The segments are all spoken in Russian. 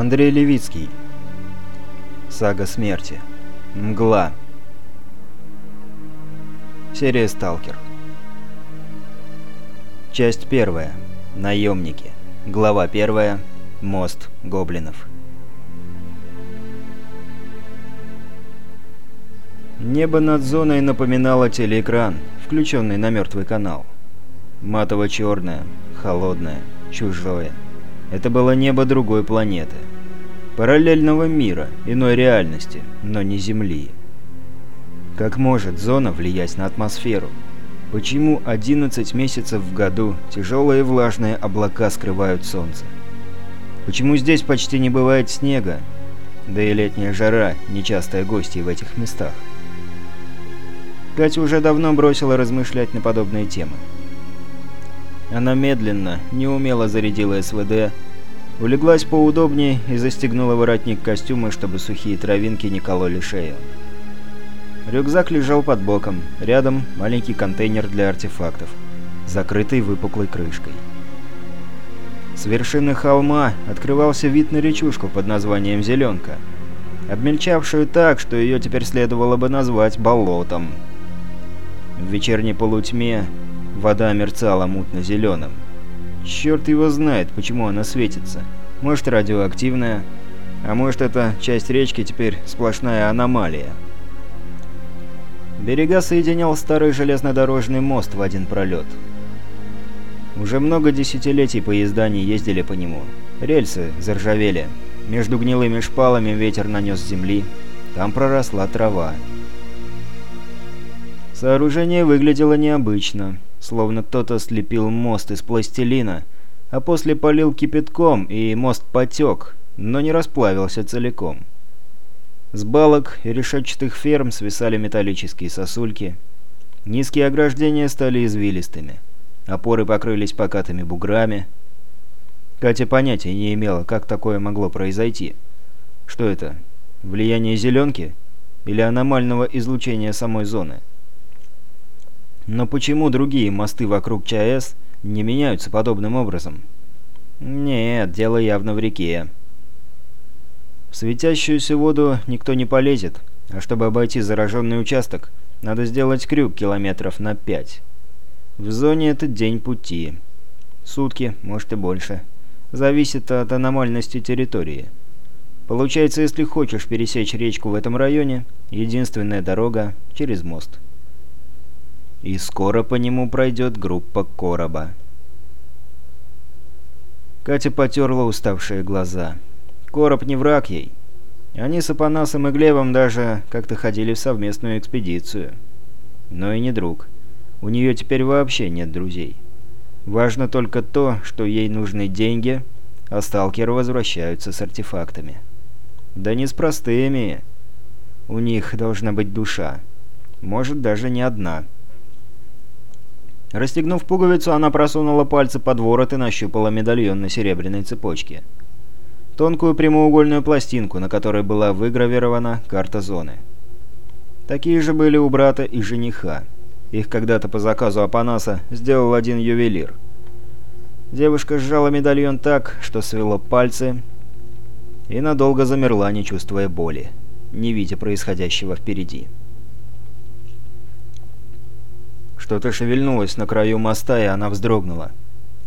Андрей Левицкий. Сага смерти. Мгла. Серия «Сталкер». Часть первая. Наемники. Глава первая. Мост гоблинов. Небо над зоной напоминало телеэкран, включенный на мертвый канал. Матово-черное, холодное, чужое. Это было небо другой планеты. Параллельного мира, иной реальности, но не Земли. Как может зона влиять на атмосферу? Почему 11 месяцев в году тяжелые влажные облака скрывают солнце? Почему здесь почти не бывает снега? Да и летняя жара – нечастая гостья в этих местах. Катя уже давно бросила размышлять на подобные темы. Она медленно, неумело зарядила СВД, улеглась поудобнее и застегнула воротник костюма, чтобы сухие травинки не кололи шею. Рюкзак лежал под боком, рядом маленький контейнер для артефактов, закрытый выпуклой крышкой. С вершины холма открывался вид на речушку под названием «Зеленка», обмельчавшую так, что ее теперь следовало бы назвать болотом. В вечерней полутьме Вода мерцала мутно-зеленым. Черт его знает, почему она светится. Может, радиоактивная, а может, эта часть речки теперь сплошная аномалия. Берега соединял старый железнодорожный мост в один пролет. Уже много десятилетий поезда не ездили по нему. Рельсы заржавели. Между гнилыми шпалами ветер нанес земли. Там проросла трава. Сооружение выглядело необычно словно кто-то слепил мост из пластилина, а после полил кипятком, и мост потек, но не расплавился целиком. С балок и решетчатых ферм свисали металлические сосульки. Низкие ограждения стали извилистыми. Опоры покрылись покатыми буграми. Катя понятия не имела, как такое могло произойти. Что это? Влияние зеленки? Или аномального излучения самой зоны? Но почему другие мосты вокруг ЧАЭС не меняются подобным образом? Нет, дело явно в реке. В светящуюся воду никто не полезет, а чтобы обойти зараженный участок, надо сделать крюк километров на пять. В зоне это день пути. Сутки, может и больше. Зависит от аномальности территории. Получается, если хочешь пересечь речку в этом районе, единственная дорога через мост и скоро по нему пройдет группа короба. Катя потерла уставшие глаза. Короб не враг ей. Они с Апанасом и Глебом даже как-то ходили в совместную экспедицию. Но и не друг. У нее теперь вообще нет друзей. Важно только то, что ей нужны деньги, а сталкеры возвращаются с артефактами. Да не с простыми. У них должна быть душа. Может, даже не одна. Расстегнув пуговицу, она просунула пальцы под ворот и нащупала медальон на серебряной цепочке. Тонкую прямоугольную пластинку, на которой была выгравирована карта зоны. Такие же были у брата и жениха. Их когда-то по заказу Апанаса сделал один ювелир. Девушка сжала медальон так, что свело пальцы, и надолго замерла, не чувствуя боли, не видя происходящего впереди. Что-то шевельнулось на краю моста, и она вздрогнула.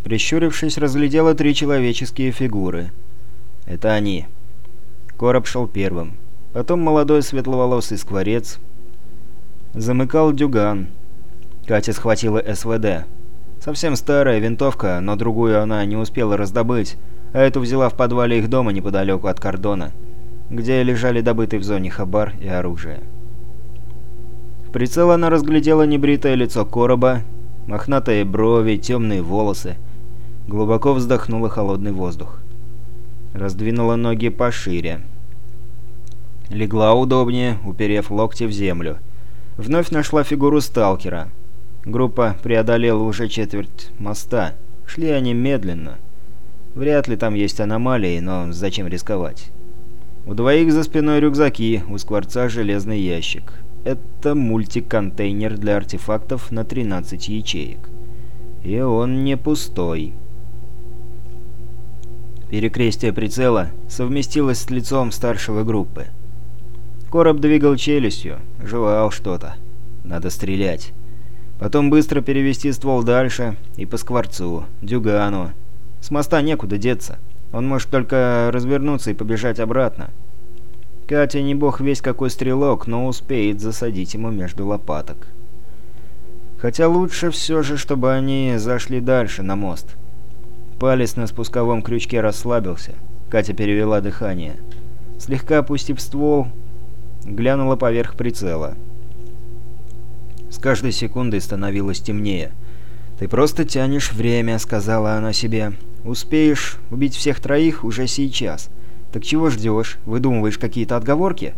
Прищурившись, разглядела три человеческие фигуры. Это они. Короб шел первым. Потом молодой светловолосый скворец. Замыкал дюган. Катя схватила СВД. Совсем старая винтовка, но другую она не успела раздобыть, а эту взяла в подвале их дома неподалеку от кордона, где лежали добытый в зоне хабар и оружие прицел она разглядела небритое лицо короба, мохнатые брови, темные волосы. Глубоко вздохнула холодный воздух. Раздвинула ноги пошире. Легла удобнее, уперев локти в землю. Вновь нашла фигуру сталкера. Группа преодолела уже четверть моста. Шли они медленно. Вряд ли там есть аномалии, но зачем рисковать? У двоих за спиной рюкзаки, у скворца железный ящик это мультиконтейнер для артефактов на 13 ячеек. И он не пустой. Перекрестие прицела совместилось с лицом старшего группы. Короб двигал челюстью, жевал что-то. Надо стрелять. Потом быстро перевести ствол дальше и по скворцу, дюгану. С моста некуда деться. Он может только развернуться и побежать обратно. Катя не бог весь какой стрелок, но успеет засадить ему между лопаток. Хотя лучше все же, чтобы они зашли дальше, на мост. Палец на спусковом крючке расслабился. Катя перевела дыхание. Слегка опустив ствол, глянула поверх прицела. С каждой секундой становилось темнее. «Ты просто тянешь время», — сказала она себе. «Успеешь убить всех троих уже сейчас. Так чего ждешь? Выдумываешь какие-то отговорки?»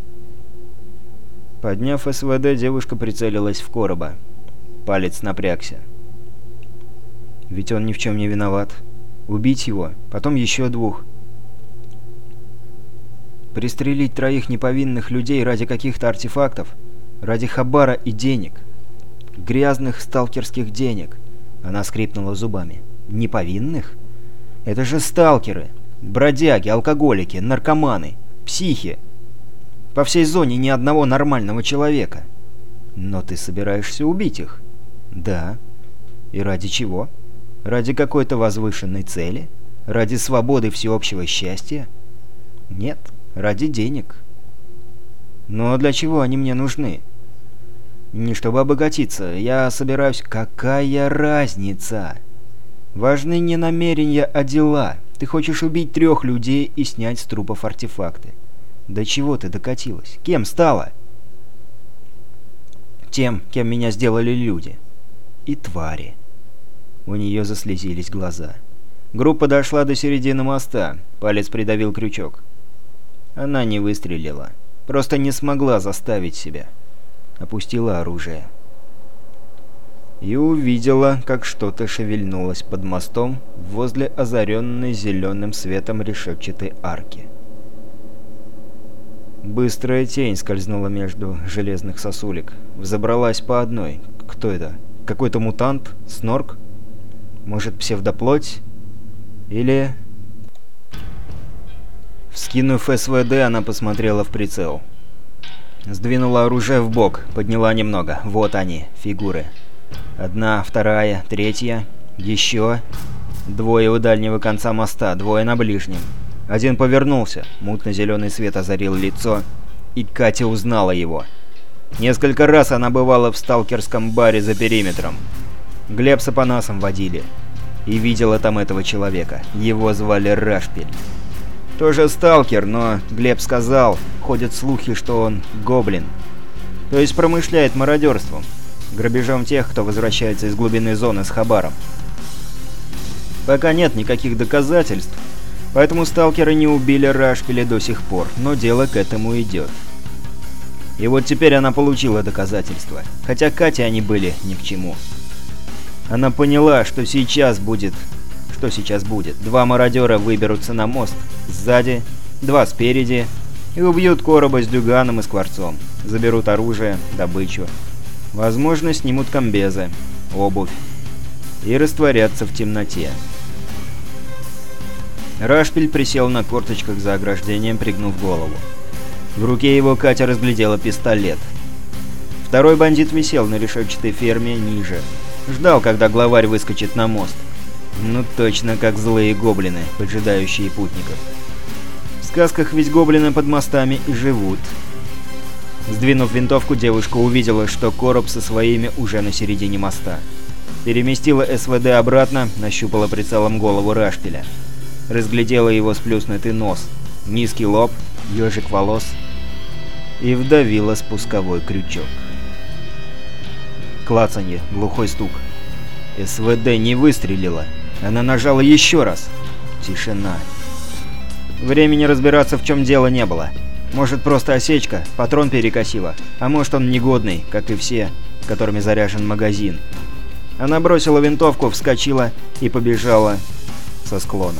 Подняв СВД, девушка прицелилась в короба. Палец напрягся. Ведь он ни в чем не виноват. Убить его, потом еще двух. Пристрелить троих неповинных людей ради каких-то артефактов, ради хабара и денег. Грязных сталкерских денег. Она скрипнула зубами. Неповинных? Это же сталкеры. Бродяги, алкоголики, наркоманы, психи. По всей зоне ни одного нормального человека. Но ты собираешься убить их? Да. И ради чего? Ради какой-то возвышенной цели? Ради свободы всеобщего счастья? Нет, ради денег. Но для чего они мне нужны? Не чтобы обогатиться, я собираюсь... Какая разница? Важны не намерения, а дела. Ты хочешь убить трех людей и снять с трупов артефакты. До чего ты докатилась? Кем стала? Тем, кем меня сделали люди. И твари. У нее заслезились глаза. Группа дошла до середины моста. Палец придавил крючок. Она не выстрелила. Просто не смогла заставить себя опустила оружие. И увидела, как что-то шевельнулось под мостом возле озаренной зеленым светом решетчатой арки. Быстрая тень скользнула между железных сосулек. Взобралась по одной. Кто это? Какой-то мутант? Снорк? Может, псевдоплоть? Или... Вскинув СВД, она посмотрела в прицел. Сдвинула оружие в бок, подняла немного. Вот они, фигуры. Одна, вторая, третья. Еще. Двое у дальнего конца моста, двое на ближнем. Один повернулся. Мутно-зеленый свет озарил лицо. И Катя узнала его. Несколько раз она бывала в сталкерском баре за периметром. Глеб с Апанасом водили. И видела там этого человека. Его звали Рашпиль. Тоже сталкер, но Глеб сказал, ходят слухи, что он гоблин. То есть промышляет мародерством, грабежом тех, кто возвращается из глубины зоны с хабаром. Пока нет никаких доказательств, поэтому сталкеры не убили Рашпиля до сих пор, но дело к этому идет. И вот теперь она получила доказательства, хотя Кате они были ни к чему. Она поняла, что сейчас будет что сейчас будет. Два мародера выберутся на мост сзади, два спереди и убьют короба с дюганом и скворцом. Заберут оружие, добычу. Возможно, снимут комбезы, обувь и растворятся в темноте. Рашпиль присел на корточках за ограждением, пригнув голову. В руке его Катя разглядела пистолет. Второй бандит висел на решетчатой ферме ниже. Ждал, когда главарь выскочит на мост. Ну точно как злые гоблины, поджидающие путников. В сказках ведь гоблины под мостами и живут. Сдвинув винтовку, девушка увидела, что короб со своими уже на середине моста. Переместила СВД обратно, нащупала прицелом голову Рашпиля. Разглядела его сплюснутый нос, низкий лоб, ежик волос и вдавила спусковой крючок. Клацанье, глухой стук. СВД не выстрелила. Она нажала еще раз. Тишина. Времени разбираться, в чем дело, не было. Может, просто осечка, патрон перекосила, а может, он негодный, как и все, которыми заряжен магазин. Она бросила винтовку, вскочила и побежала со склона.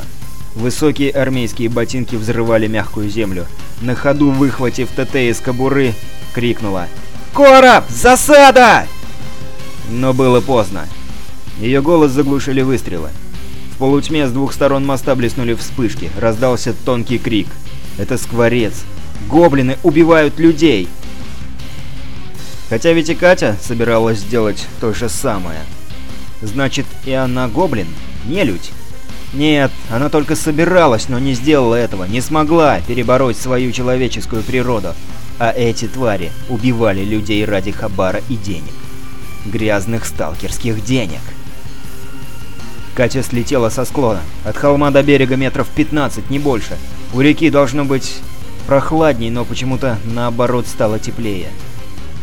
Высокие армейские ботинки взрывали мягкую землю. На ходу, выхватив ТТ из кобуры, крикнула «Короб! Засада!» Но было поздно. Ее голос заглушили выстрелы. В полутьме с двух сторон моста блеснули вспышки, раздался тонкий крик. «Это скворец! Гоблины убивают людей!» Хотя ведь и Катя собиралась сделать то же самое. Значит, и она гоблин? Не людь? Нет, она только собиралась, но не сделала этого, не смогла перебороть свою человеческую природу. А эти твари убивали людей ради хабара и денег. Грязных сталкерских денег. Катя слетела со склона. От холма до берега метров 15, не больше. У реки должно быть прохладней, но почему-то наоборот стало теплее.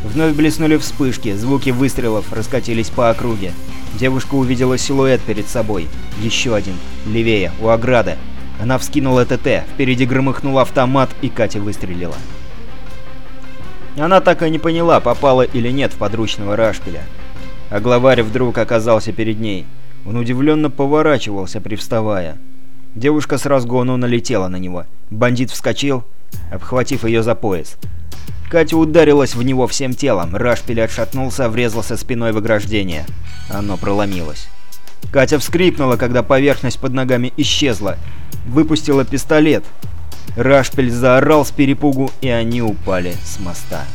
Вновь блеснули вспышки, звуки выстрелов раскатились по округе. Девушка увидела силуэт перед собой. Еще один. Левее, у ограды. Она вскинула ТТ, впереди громыхнул автомат, и Катя выстрелила. Она так и не поняла, попала или нет в подручного Рашпиля. А главарь вдруг оказался перед ней. Он удивленно поворачивался, привставая. Девушка с разгону налетела на него. Бандит вскочил, обхватив ее за пояс. Катя ударилась в него всем телом. Рашпиль отшатнулся, врезался спиной в ограждение. Оно проломилось. Катя вскрикнула, когда поверхность под ногами исчезла. Выпустила пистолет. Рашпиль заорал с перепугу, и они упали с моста.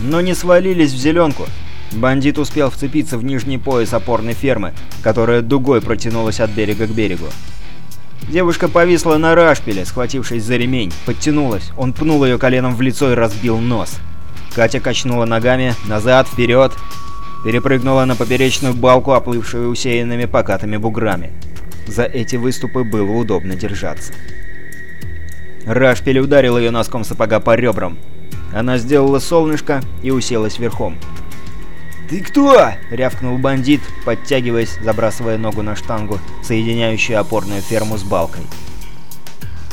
Но не свалились в зеленку. Бандит успел вцепиться в нижний пояс опорной фермы, которая дугой протянулась от берега к берегу. Девушка повисла на рашпиле, схватившись за ремень, подтянулась. Он пнул ее коленом в лицо и разбил нос. Катя качнула ногами, назад, вперед. Перепрыгнула на поперечную балку, оплывшую усеянными покатыми буграми. За эти выступы было удобно держаться. Рашпиль ударил ее носком сапога по ребрам. Она сделала солнышко и уселась верхом. «Ты кто?» — рявкнул бандит, подтягиваясь, забрасывая ногу на штангу, соединяющую опорную ферму с балкой.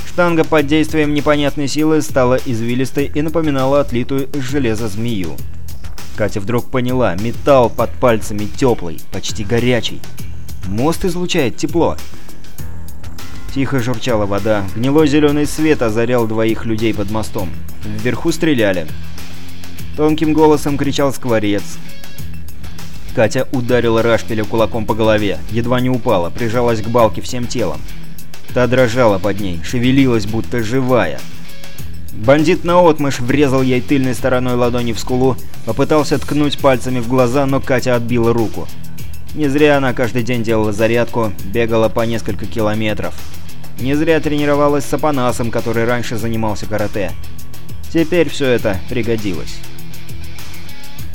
Штанга под действием непонятной силы стала извилистой и напоминала отлитую из железа змею. Катя вдруг поняла, металл под пальцами теплый, почти горячий. Мост излучает тепло. Тихо журчала вода, гнилой зеленый свет озарял двоих людей под мостом. Вверху стреляли. Тонким голосом кричал скворец. Катя ударила Рашпиля кулаком по голове, едва не упала, прижалась к балке всем телом. Та дрожала под ней, шевелилась, будто живая. Бандит наотмашь врезал ей тыльной стороной ладони в скулу, попытался ткнуть пальцами в глаза, но Катя отбила руку. Не зря она каждый день делала зарядку, бегала по несколько километров. Не зря тренировалась с Апанасом, который раньше занимался карате. Теперь все это пригодилось.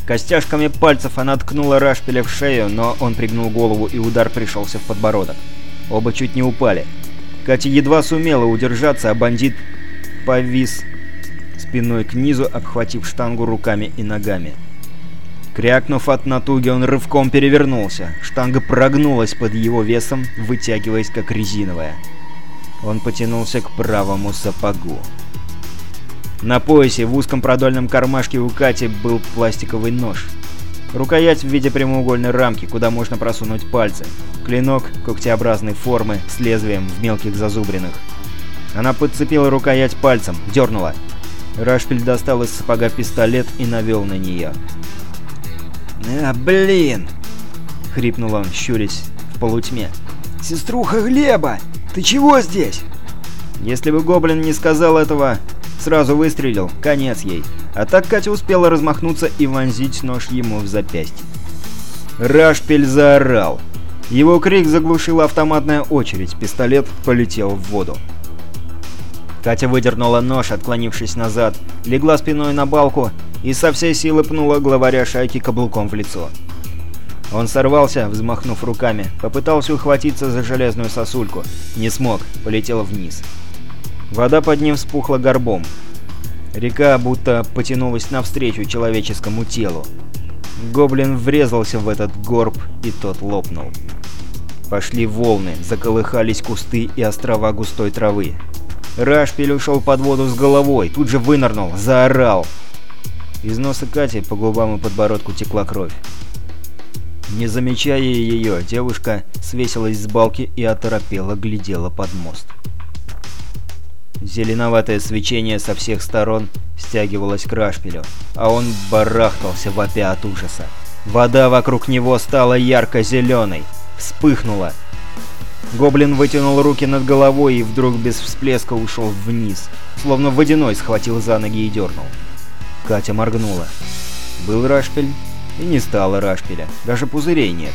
Костяшками пальцев она ткнула Рашпиля в шею, но он пригнул голову и удар пришелся в подбородок. Оба чуть не упали. Катя едва сумела удержаться, а бандит повис спиной к низу, обхватив штангу руками и ногами. Крякнув от натуги, он рывком перевернулся. Штанга прогнулась под его весом, вытягиваясь как резиновая. Он потянулся к правому сапогу. На поясе в узком продольном кармашке у Кати был пластиковый нож. Рукоять в виде прямоугольной рамки, куда можно просунуть пальцы. Клинок когтеобразной формы с лезвием в мелких зазубринах. Она подцепила рукоять пальцем, дернула. Рашпиль достал из сапога пистолет и навел на нее. «А, блин!» — хрипнул он, щурясь в полутьме. «Сеструха Глеба! Ты чего здесь?» Если бы Гоблин не сказал этого, Сразу выстрелил, конец ей. А так Катя успела размахнуться и вонзить нож ему в запястье. Рашпель заорал. Его крик заглушила автоматная очередь, пистолет полетел в воду. Катя выдернула нож, отклонившись назад, легла спиной на балку и со всей силы пнула главаря шайки каблуком в лицо. Он сорвался, взмахнув руками, попытался ухватиться за железную сосульку. Не смог, полетел вниз. Вода под ним вспухла горбом. Река будто потянулась навстречу человеческому телу. Гоблин врезался в этот горб, и тот лопнул. Пошли волны, заколыхались кусты и острова густой травы. Рашпиль ушел под воду с головой, тут же вынырнул, заорал. Из носа Кати по губам и подбородку текла кровь. Не замечая ее, девушка свесилась с балки и оторопела глядела под мост. Зеленоватое свечение со всех сторон стягивалось к Рашпилю, а он барахтался вопя от ужаса. Вода вокруг него стала ярко-зеленой. вспыхнуло. Гоблин вытянул руки над головой и вдруг без всплеска ушел вниз, словно водяной схватил за ноги и дернул. Катя моргнула. Был рашпиль, и не стало рашпиля, даже пузырей нет.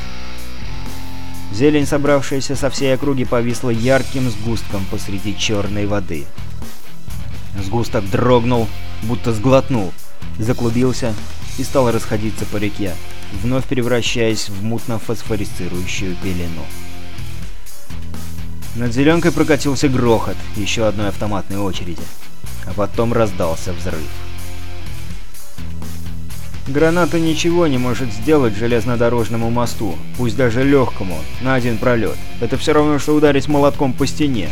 Зелень, собравшаяся со всей округи, повисла ярким сгустком посреди черной воды. Сгусток дрогнул, будто сглотнул, заклубился и стал расходиться по реке, вновь превращаясь в мутно-фосфорицирующую пелену. Над зеленкой прокатился грохот еще одной автоматной очереди, а потом раздался взрыв. Граната ничего не может сделать железнодорожному мосту, пусть даже легкому, на один пролет. Это все равно, что ударить молотком по стене.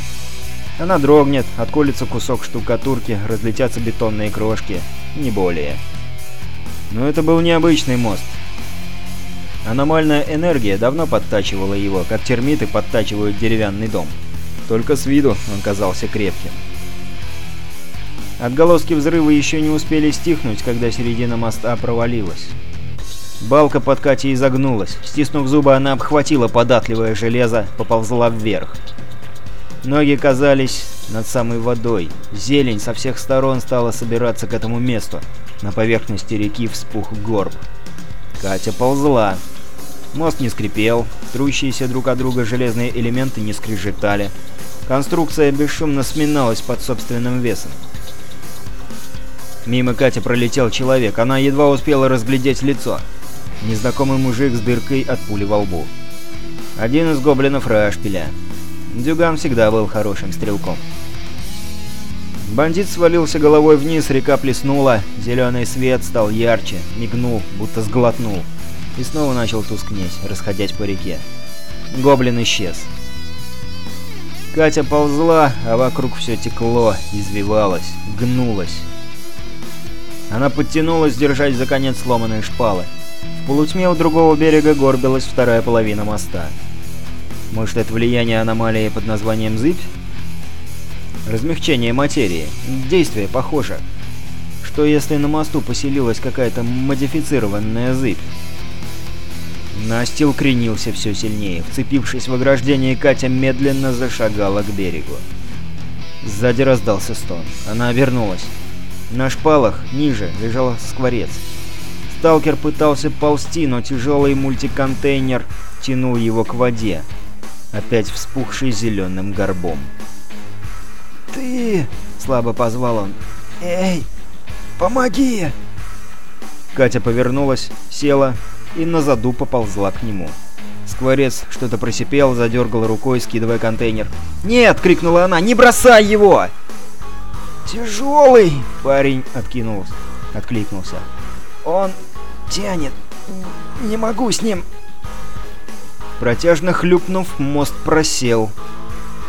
Она дрогнет, отколется кусок штукатурки, разлетятся бетонные крошки, не более. Но это был необычный мост. Аномальная энергия давно подтачивала его, как термиты подтачивают деревянный дом. Только с виду он казался крепким. Отголоски взрыва еще не успели стихнуть, когда середина моста провалилась. Балка под Катей изогнулась. Стиснув зубы, она обхватила податливое железо, поползла вверх. Ноги казались над самой водой. Зелень со всех сторон стала собираться к этому месту. На поверхности реки вспух горб. Катя ползла. Мост не скрипел, трущиеся друг от друга железные элементы не скрежетали. Конструкция бесшумно сминалась под собственным весом. Мимо Кати пролетел человек, она едва успела разглядеть лицо. Незнакомый мужик с дыркой от пули во лбу. Один из гоблинов Рашпиля. Дюган всегда был хорошим стрелком. Бандит свалился головой вниз, река плеснула, зеленый свет стал ярче, мигнул, будто сглотнул. И снова начал тускнеть, расходясь по реке. Гоблин исчез. Катя ползла, а вокруг все текло, извивалось, гнулось. Она подтянулась, держась за конец сломанной шпалы. В полутьме у другого берега горбилась вторая половина моста. Может, это влияние аномалии под названием «зыбь»? Размягчение материи. Действие похоже. Что если на мосту поселилась какая-то модифицированная зыбь? Настил кренился все сильнее. Вцепившись в ограждение, Катя медленно зашагала к берегу. Сзади раздался стон. Она обернулась. На шпалах, ниже, лежал скворец. Сталкер пытался ползти, но тяжелый мультиконтейнер тянул его к воде, опять вспухший зеленым горбом. «Ты!» — слабо позвал он. «Эй, помоги!» Катя повернулась, села и на заду поползла к нему. Скворец что-то просипел, задергал рукой, скидывая контейнер. «Нет!» — крикнула она. «Не бросай его!» «Тяжелый!» — парень откинулся, откликнулся. «Он тянет. Не могу с ним...» Протяжно хлюпнув, мост просел.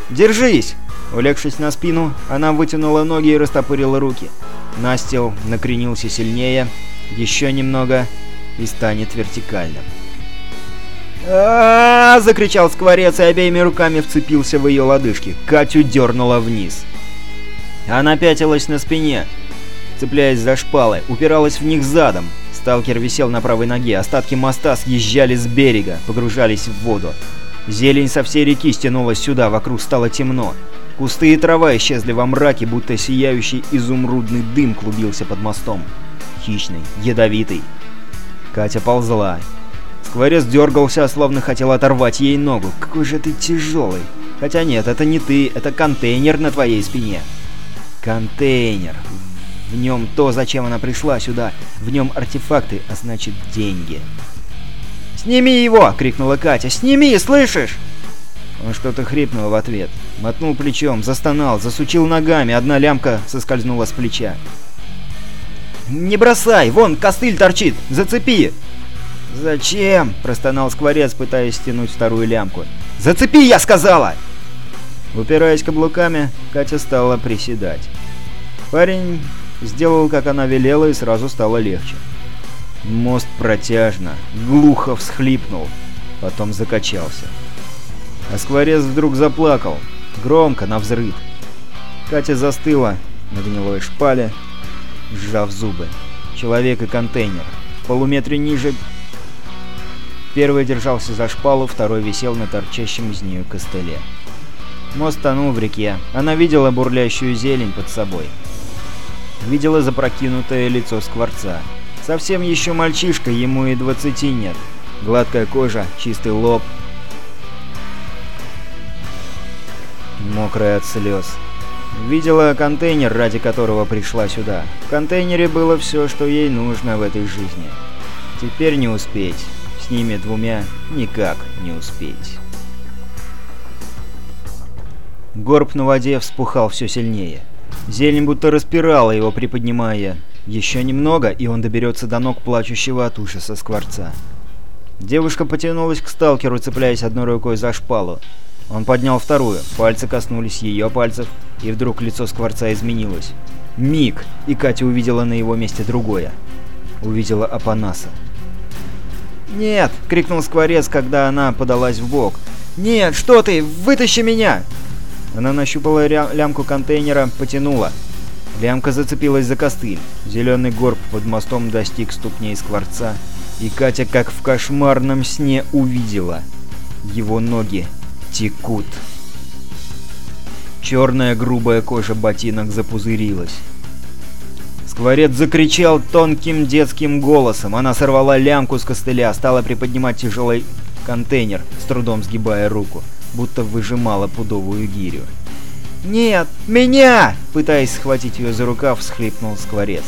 «Держись!» Улегшись на спину, она вытянула ноги и растопырила руки. Настил накренился сильнее, еще немного, и станет вертикальным. закричал скворец и обеими руками вцепился в ее лодыжки. Катю дернула вниз. Она пятилась на спине, цепляясь за шпалы, упиралась в них задом. Сталкер висел на правой ноге, остатки моста съезжали с берега, погружались в воду. Зелень со всей реки стянулась сюда, вокруг стало темно. Кусты и трава исчезли во мраке, будто сияющий изумрудный дым клубился под мостом. Хищный, ядовитый. Катя ползла. Скворец дергался, словно хотел оторвать ей ногу. «Какой же ты тяжелый!» «Хотя нет, это не ты, это контейнер на твоей спине!» Контейнер. В нем то, зачем она пришла сюда. В нем артефакты, а значит деньги. «Сними его!» — крикнула Катя. «Сними, слышишь?» Он что-то хрипнул в ответ. Мотнул плечом, застонал, засучил ногами, одна лямка соскользнула с плеча. «Не бросай! Вон, костыль торчит! Зацепи!» «Зачем?» – простонал скворец, пытаясь стянуть вторую лямку. «Зацепи, я сказала!» Упираясь каблуками, Катя стала приседать. Парень сделал, как она велела, и сразу стало легче. Мост протяжно, глухо всхлипнул, потом закачался. А скворец вдруг заплакал, громко, на взрыв. Катя застыла на гнилой шпале, сжав зубы. Человек и контейнер. В полуметре ниже Первый держался за шпалу, второй висел на торчащем из нее костыле. Мост тонул в реке. Она видела бурлящую зелень под собой. Видела запрокинутое лицо скворца. Совсем еще мальчишка, ему и двадцати нет. Гладкая кожа, чистый лоб. Мокрая от слез. Видела контейнер, ради которого пришла сюда. В контейнере было все, что ей нужно в этой жизни. Теперь не успеть. С ними двумя никак не успеть. Горб на воде вспухал все сильнее. Зелень будто распирала его, приподнимая. Еще немного, и он доберется до ног плачущего от ужаса скворца. Девушка потянулась к сталкеру, цепляясь одной рукой за шпалу. Он поднял вторую, пальцы коснулись ее пальцев, и вдруг лицо Скворца изменилось. Миг, и Катя увидела на его месте другое. Увидела Апанаса. «Нет!» — крикнул Скворец, когда она подалась в бок. «Нет, что ты! Вытащи меня!» Она нащупала лямку контейнера, потянула. Лямка зацепилась за костыль. Зеленый горб под мостом достиг ступней Скворца, и Катя, как в кошмарном сне, увидела. Его ноги текут. Черная грубая кожа ботинок запузырилась. Скворец закричал тонким детским голосом. Она сорвала лямку с костыля, стала приподнимать тяжелый контейнер, с трудом сгибая руку, будто выжимала пудовую гирю. «Нет, меня!» — пытаясь схватить ее за рукав, всхлипнул Скворец.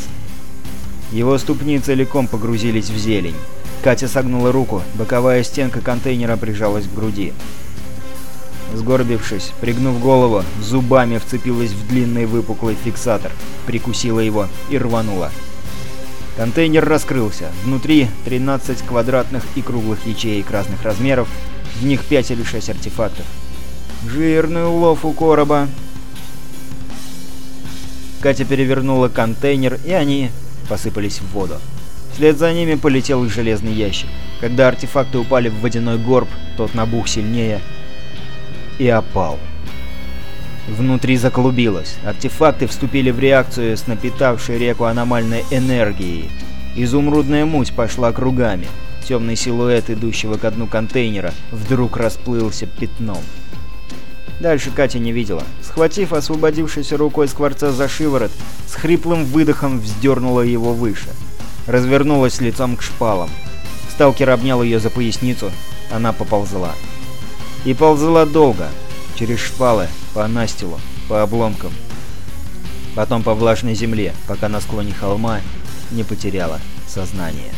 Его ступни целиком погрузились в зелень. Катя согнула руку, боковая стенка контейнера прижалась к груди. Сгорбившись, пригнув голову, зубами вцепилась в длинный выпуклый фиксатор, прикусила его и рванула. Контейнер раскрылся. Внутри 13 квадратных и круглых ячеек разных размеров, в них 5 или 6 артефактов. Жирный улов у короба. Катя перевернула контейнер, и они посыпались в воду. Вслед за ними полетел железный ящик. Когда артефакты упали в водяной горб, тот набух сильнее, и опал. Внутри заклубилось. Артефакты вступили в реакцию с напитавшей реку аномальной энергией. Изумрудная муть пошла кругами. Темный силуэт идущего ко дну контейнера вдруг расплылся пятном. Дальше Катя не видела. Схватив освободившейся рукой скворца за шиворот, с хриплым выдохом вздернула его выше. Развернулась лицом к шпалам. Сталкер обнял ее за поясницу, она поползла. И ползла долго, через шпалы, по настилу, по обломкам. Потом по влажной земле, пока на склоне холма не потеряла сознание.